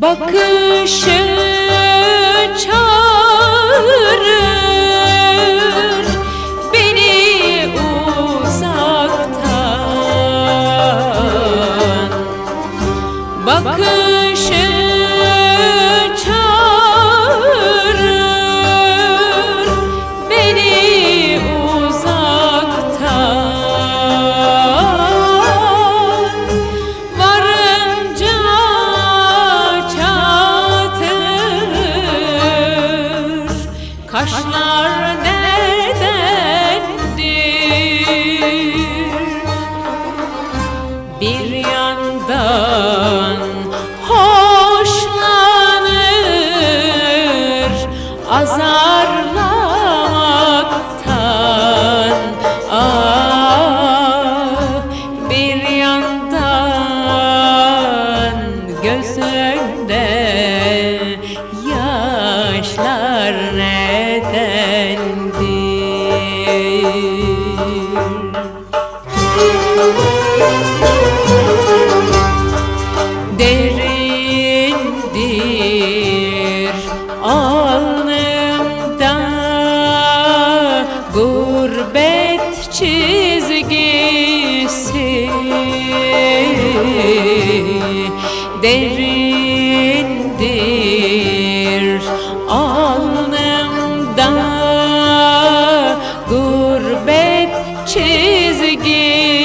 Bakışı Azarlamaktan ah Bir yandan gözünde yaşlar nedendir çizgisi. Derindir alnımda gurbet çizgisi.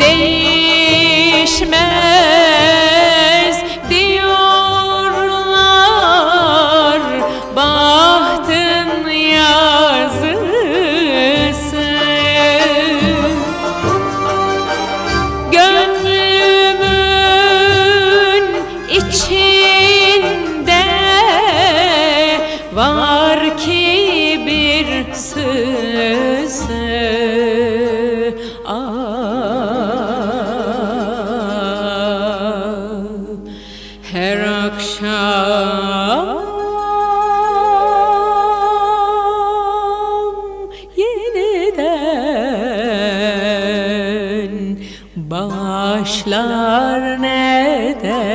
Değişmez var ki bir Ah, her akşam yeniden başlar nedendir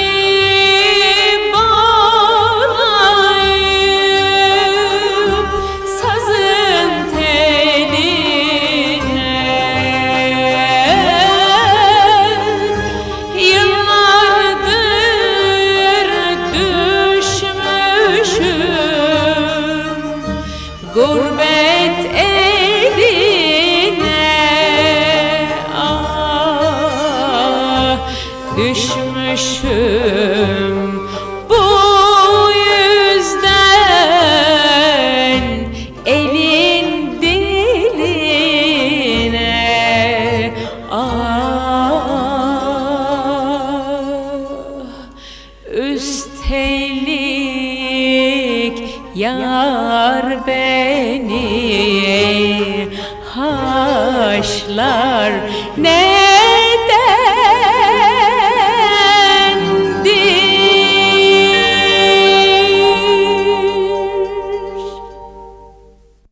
gurbet eline ah, düşmüşüm bu yüzden elin diline ah, üstelik yan haşlar ne